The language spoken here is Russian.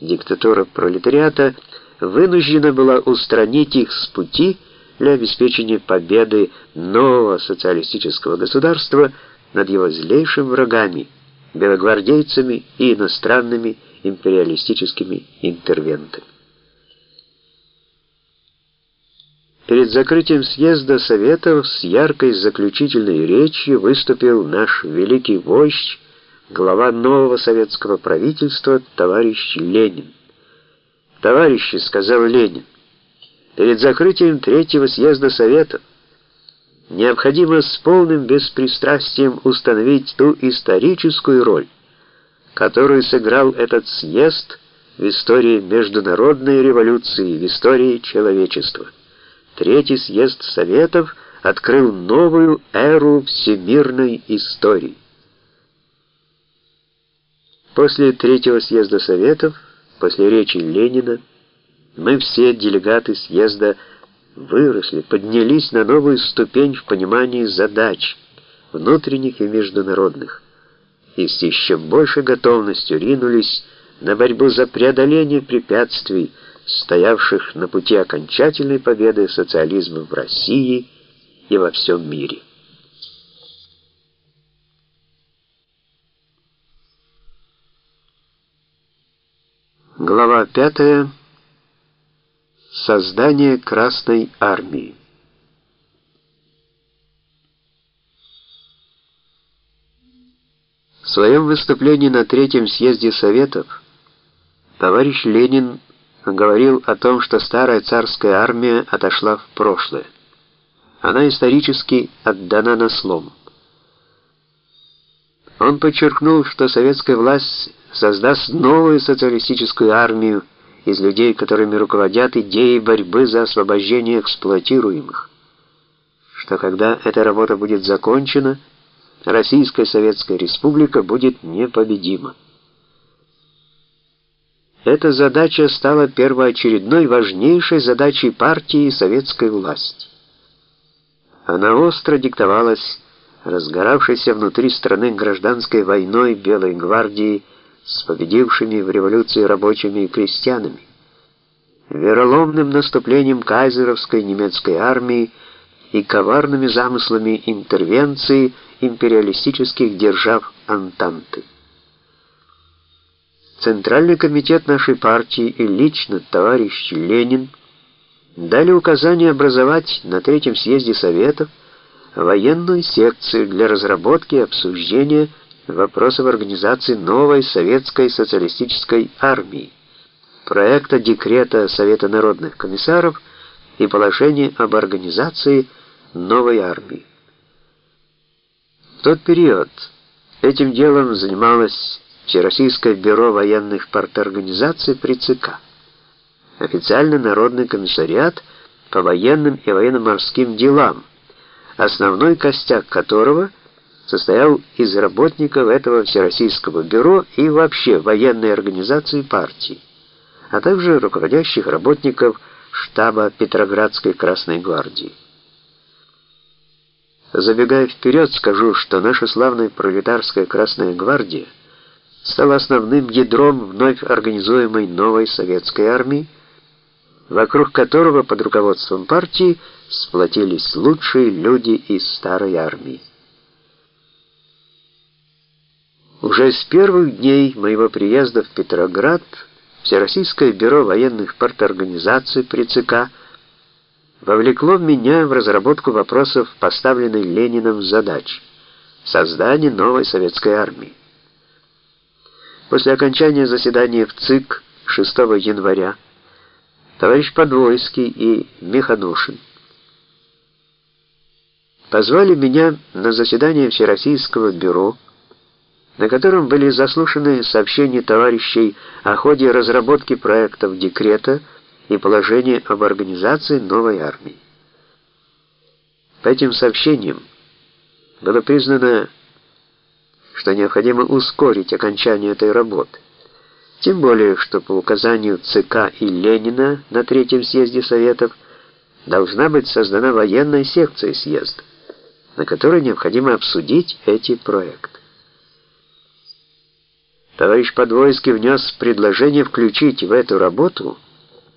Диктатура пролетариата вынуждена была устранить их с пути для обеспечения победы нового социалистического государства над его злейшими врагами, белогвардейцами и иностранными империалистическими интервентами. Перед закрытием съезда Советов с яркой заключительной речью выступил наш великий вождь, глава нового советского правительства, товарищ Ленин. «Товарищи», — сказал Ленин, — «перед закрытием третьего съезда Советов необходимо с полным беспристрастием установить ту историческую роль, которую сыграл этот съезд в истории международной революции, в истории человечества. Третий съезд Советов открыл новую эру всемирной истории. После третьего съезда Советов, после речи Ленина, мы все делегаты съезда выросли, поднялись на новую ступень в понимании задач, внутренних и международных, и с еще большей готовностью ринулись на борьбу за преодоление препятствий, стоявших на пути окончательной победы социализма в России и во всем мире. Глава 5. Создание Красной армии. В своем выступлении на третьем съезде Советов товарищ Ленин говорил о том, что старая царская армия отошла в прошлое. Она исторически отдана на слом. Он подчеркнул, что советская власть создаст новую социалистическую армию из людей, которыми руководят идеи борьбы за освобождение эксплуатируемых. Что когда эта работа будет закончена, Российская Советская Республика будет непобедима. Эта задача стала первоочередной важнейшей задачей партии и советской власти. Она остро диктовалась разгоравшейся внутри страны гражданской войной Белой гвардии с победившими в революции рабочими и крестьянами, вероломным наступлением кайзеровской немецкой армии и коварными замыслами интервенции империалистических держав Антанты. Центральный комитет нашей партии и лично товарищ Ленин дали указание образовать на третьем съезде Советов военную секцию для разработки и обсуждения вопросов организации новой советской социалистической армии, проекта декрета Совета народных комиссаров и положения об организации новой армии. В тот период этим делом занималось Всероссийское бюро военных парторганизаций при ЦК. Официально Народный комиссариат по военным и военно-морским делам, основной костяк которого состоял из работников этого Всероссийского бюро и вообще военной организации партии, а также руководящих работников штаба Петроградской Красной гвардии. Забегая вперед, скажу, что наша славная пролетарская Красная гвардия стала основным ядром вновь организуемой новой советской армии, вокруг которого под руководством партии сплотились лучшие люди из старой армии. Уже с первых дней моего приезда в Петроград Всероссийское бюро военных парторганизаций при ЦК вовлекло меня в разработку вопросов поставленной Лениным задач создания новой советской армии. После окончания заседания в ЦИК 6 января товарищ Подвойский и Миханушин позвали меня на заседание Всероссийского бюро, на котором были заслушаны сообщения товарищей о ходе разработки проектов декрета и положения об организации новой армии. По этим сообщениям было признано, что необходимо ускорить окончание этой работы. Тем более, что по указанию ЦК и Ленина на третьем съезде Советов должна быть создана военная секция съезда, на которой необходимо обсудить эти проекты. Товарищ Подвойский внес предложение включить в эту работу